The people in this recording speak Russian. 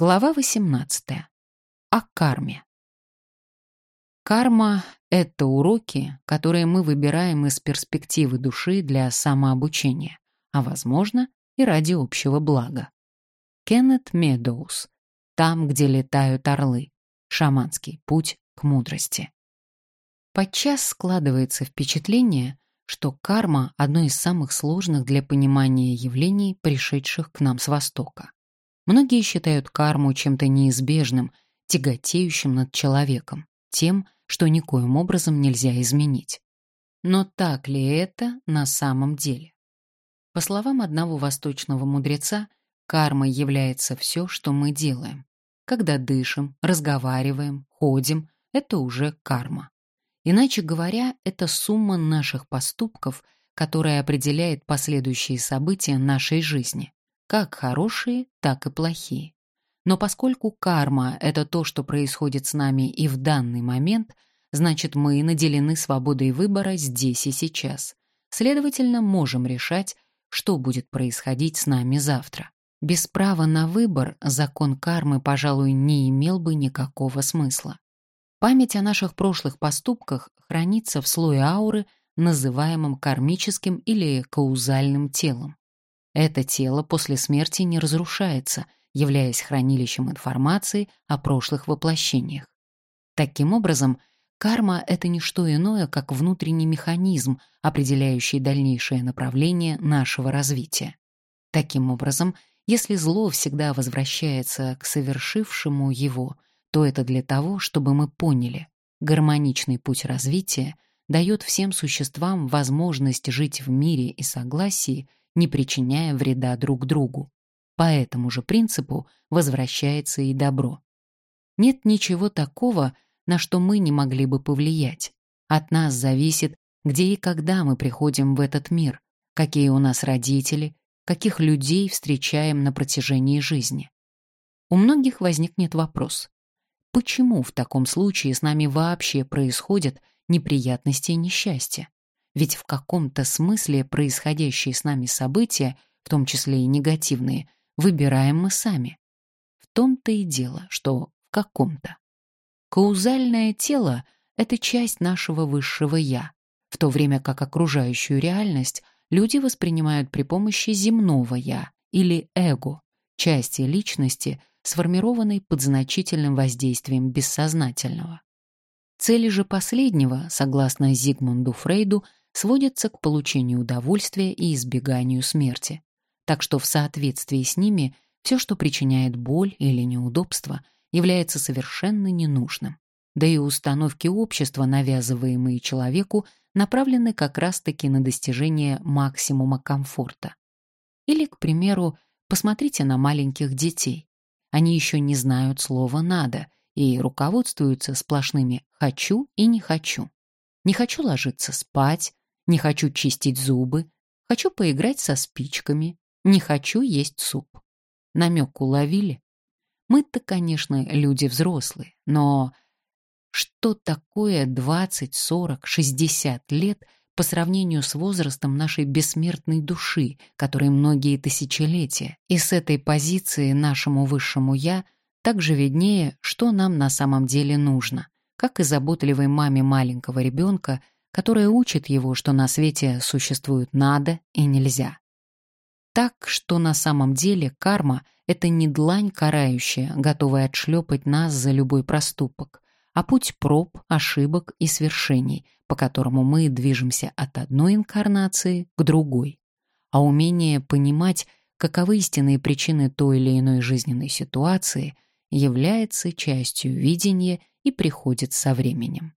Глава 18. О карме. Карма — это уроки, которые мы выбираем из перспективы души для самообучения, а, возможно, и ради общего блага. Кеннет Медоуз. Там, где летают орлы. Шаманский путь к мудрости. Подчас складывается впечатление, что карма — одно из самых сложных для понимания явлений, пришедших к нам с Востока. Многие считают карму чем-то неизбежным, тяготеющим над человеком, тем, что никоим образом нельзя изменить. Но так ли это на самом деле? По словам одного восточного мудреца, кармой является все, что мы делаем. Когда дышим, разговариваем, ходим — это уже карма. Иначе говоря, это сумма наших поступков, которая определяет последующие события нашей жизни, как хорошие, так и плохие. Но поскольку карма — это то, что происходит с нами и в данный момент, значит, мы наделены свободой выбора здесь и сейчас. Следовательно, можем решать, что будет происходить с нами завтра. Без права на выбор закон кармы, пожалуй, не имел бы никакого смысла. Память о наших прошлых поступках хранится в слое ауры, называемом кармическим или каузальным телом. Это тело после смерти не разрушается, являясь хранилищем информации о прошлых воплощениях. Таким образом, карма — это не что иное, как внутренний механизм, определяющий дальнейшее направление нашего развития. Таким образом, если зло всегда возвращается к совершившему его — то это для того, чтобы мы поняли, гармоничный путь развития дает всем существам возможность жить в мире и согласии, не причиняя вреда друг другу. По этому же принципу возвращается и добро. Нет ничего такого, на что мы не могли бы повлиять. От нас зависит, где и когда мы приходим в этот мир, какие у нас родители, каких людей встречаем на протяжении жизни. У многих возникнет вопрос, Почему в таком случае с нами вообще происходят неприятности и несчастья? Ведь в каком-то смысле происходящие с нами события, в том числе и негативные, выбираем мы сами. В том-то и дело, что в каком-то. Каузальное тело — это часть нашего высшего «я», в то время как окружающую реальность люди воспринимают при помощи земного «я» или «эго», части личности, сформированной под значительным воздействием бессознательного. Цели же последнего, согласно Зигмунду Фрейду, сводятся к получению удовольствия и избеганию смерти. Так что в соответствии с ними все, что причиняет боль или неудобство, является совершенно ненужным. Да и установки общества, навязываемые человеку, направлены как раз-таки на достижение максимума комфорта. Или, к примеру, посмотрите на маленьких детей. Они еще не знают слова «надо» и руководствуются сплошными «хочу» и «не хочу». Не хочу ложиться спать, не хочу чистить зубы, хочу поиграть со спичками, не хочу есть суп. Намек уловили? Мы-то, конечно, люди взрослые, но что такое 20, 40, 60 лет – по сравнению с возрастом нашей бессмертной души, которой многие тысячелетия, и с этой позиции нашему высшему «я» также виднее, что нам на самом деле нужно, как и заботливой маме маленького ребенка, которая учит его, что на свете существует «надо» и «нельзя». Так, что на самом деле карма — это не длань карающая, готовая отшлепать нас за любой проступок, а путь проб, ошибок и свершений, по которому мы движемся от одной инкарнации к другой. А умение понимать, каковы истинные причины той или иной жизненной ситуации, является частью видения и приходит со временем.